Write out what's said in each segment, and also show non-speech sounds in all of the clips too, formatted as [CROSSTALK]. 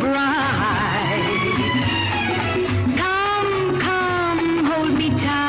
bright. Come, come, hold me tight.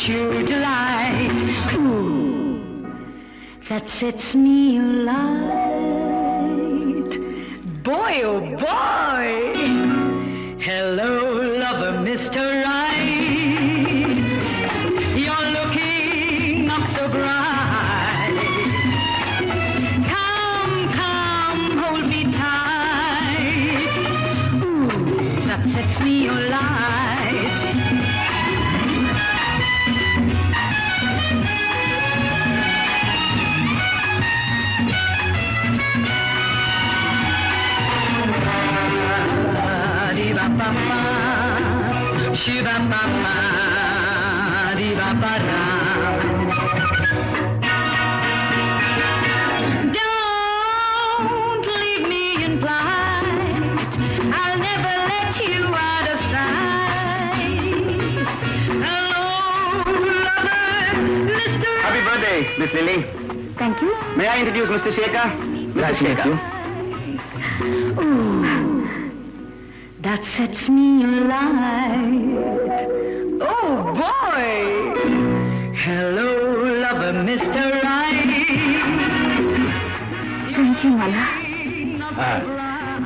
Sure delight. Ooh, that sets me alight. Boy, oh boy! Hello, lover, Mr. Right. You're looking not so bright. Come, come, hold me tight. Ooh, that sets me Ba-dee-ba-ba-ba. Don't leave me in flight. I'll never let you out of sight. Hello, lover, Mr. Happy birthday, Miss Lily. Thank you. May I introduce Mr. Shekhar? Mr. Shekhar. Ooh, that sets me alight. Oh boy! Hello, lover, Mr. Right. Thank you, Mala.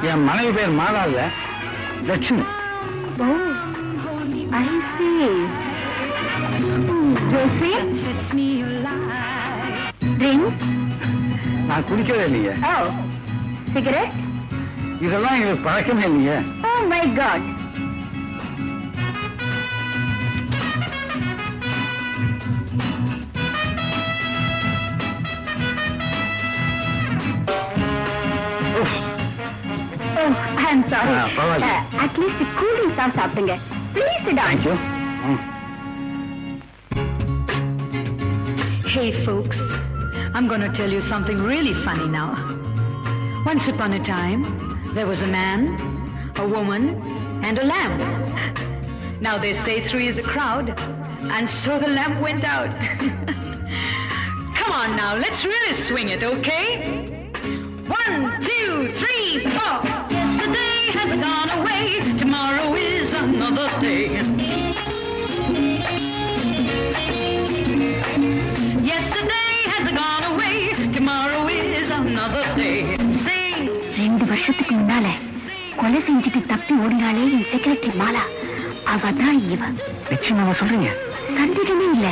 என் மனைவி பேர் மாலா இல்ல Lakshmi Oh, I see. Josie, Sets me alight. drink. நான் குடிக்கவே இல்லையே Oh, cigarette? இதெல்லாம் எங்களுக்கு பழக்கமே இல்லையே Oh my God. Oh, I'm sorry. Ah, பரவாயில்ல. Uh, at least cool drinks தான் சாப்பிடுங்க. Please sit down. Thank you Hey, folks, I'm going to tell you something really funny now. Once upon a time, there was a man, a woman, and a lamp. Now they say three is a crowd, and so the lamp went out. [LAUGHS] Come on now, let's really swing it, okay? கொலை செஞ்சுட்டு தப்பி ஓடினாலே என் secretary Mala. அவ தான் இவ. நிச்சயமா சொல்றீங்க. சந்தேகமே இல்ல.